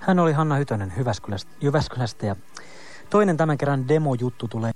Hän oli Hanna Hytönen Jyväskylästä, Jyväskylästä ja toinen tämän kerran demojuttu tulee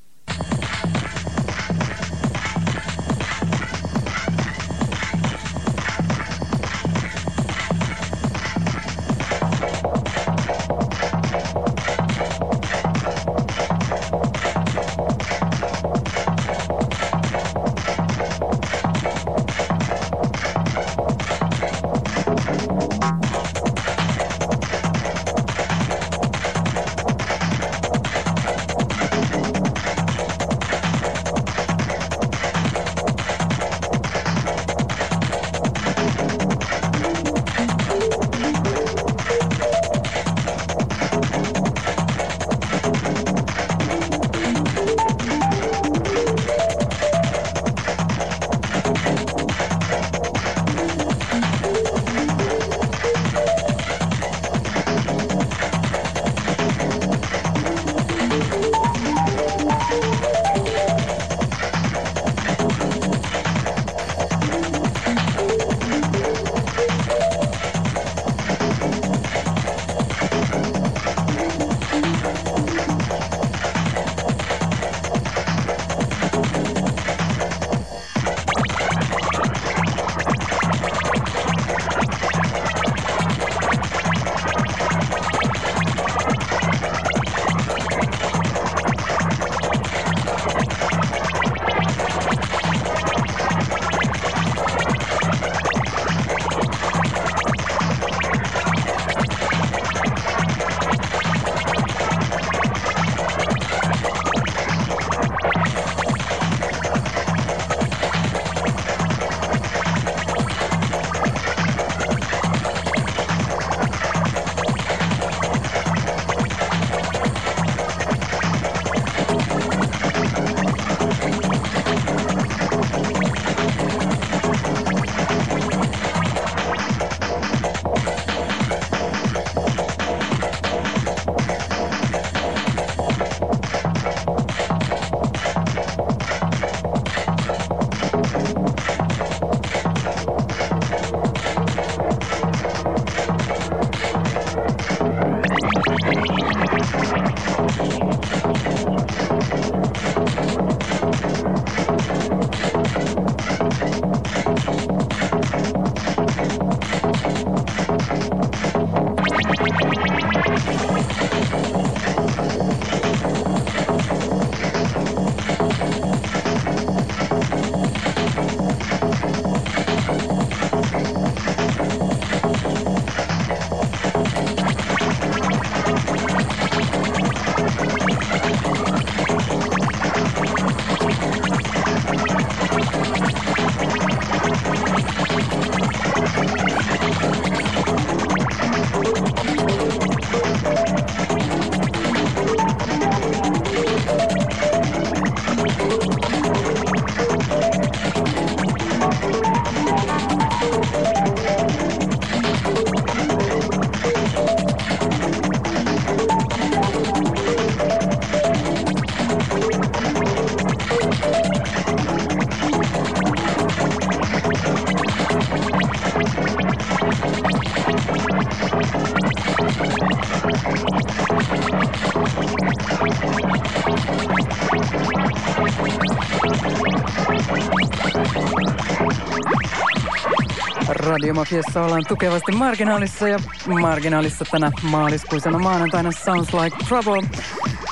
Radiomafiassa ollaan tukevasti marginaalissa ja marginaalissa tänä maaliskuisena maanantaina Sounds Like Trouble.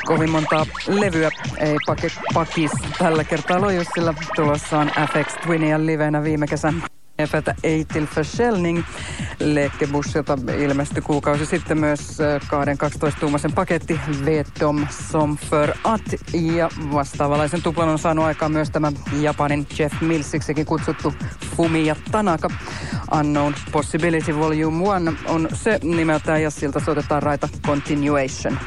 Kovin monta levyä ei pake, pakis tällä kertaa loju, sillä tulossa on FX Twinia livenä viime kesän Efetä Eitil Försäljning Lekebussilta ilmestyi kuukausi sitten myös kahden 12-tuumaisen paketti Vetom som för at ja vastaavalaisen tuplan on saanut aikaan myös tämä Japanin Jeff Millsiksikin kutsuttu Fumiya Tanaka. Unknown Possibility Volume 1 on se nimeltään ja siltä soitetaan raita Continuation.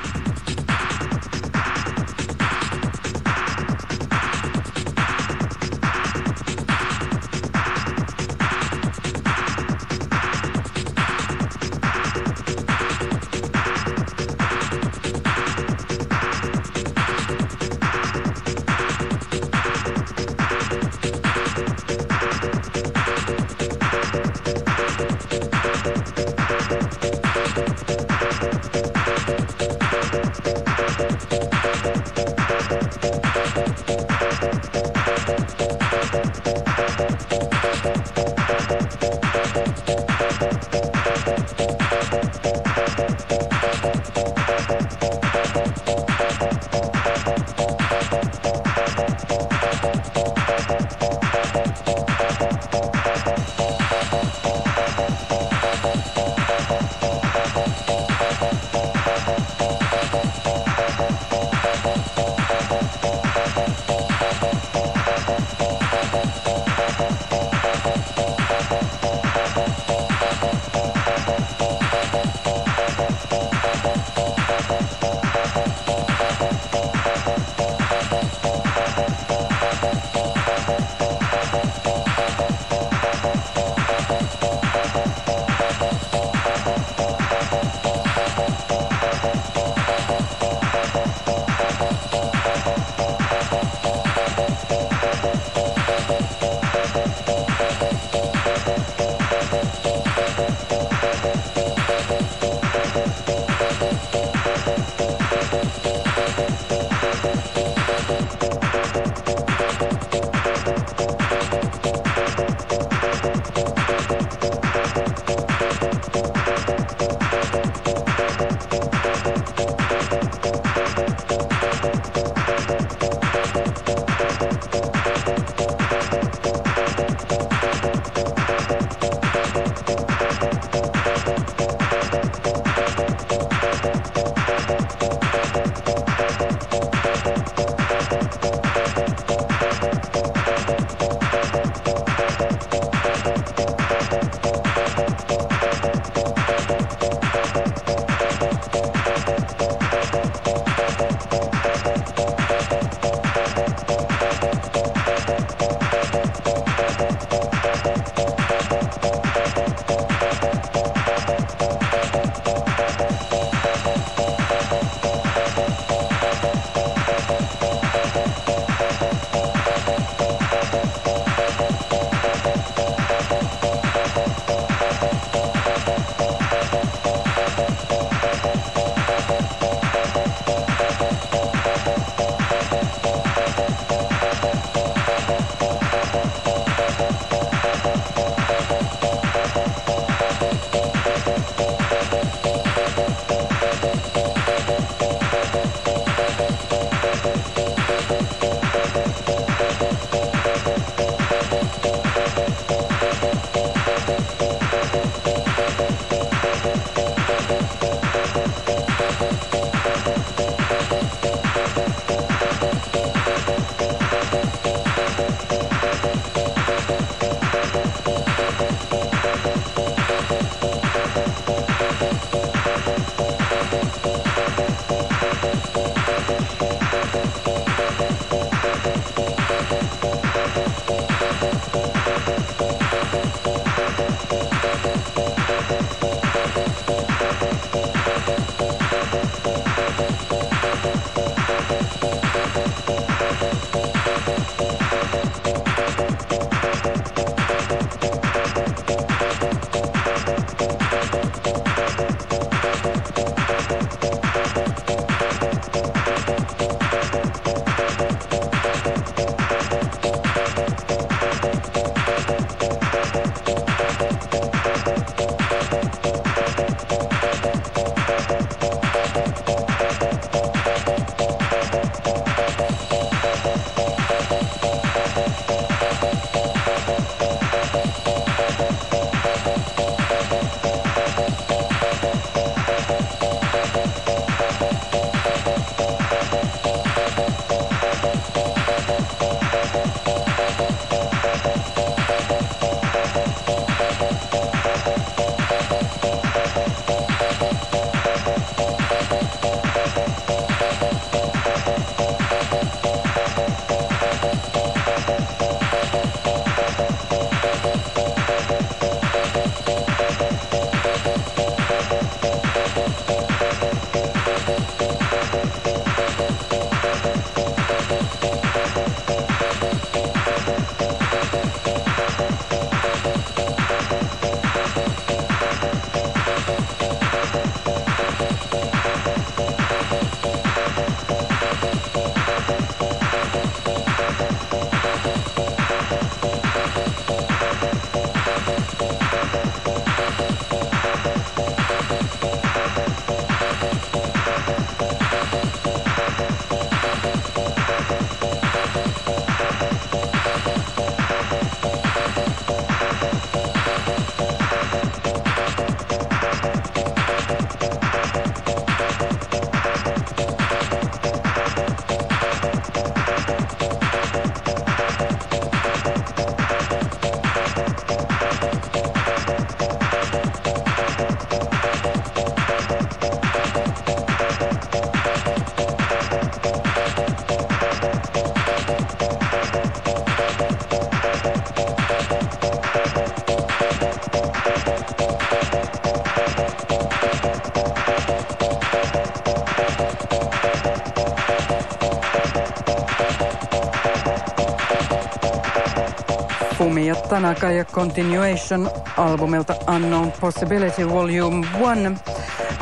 Ja Tanaka ja Continuation albumilta Unknown Possibility Volume 1.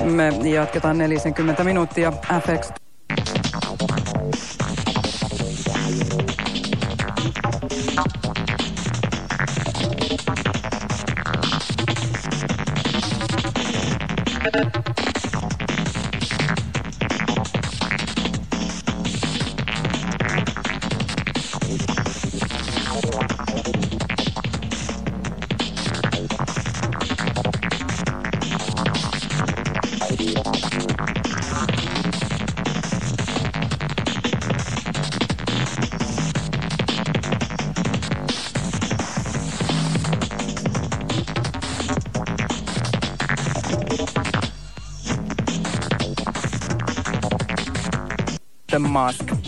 Me jatketaan 40 minuuttia FX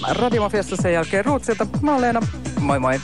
Radiomafiassa sen jälkeen Ruotsilta. Mä olen Leena. Moi moi.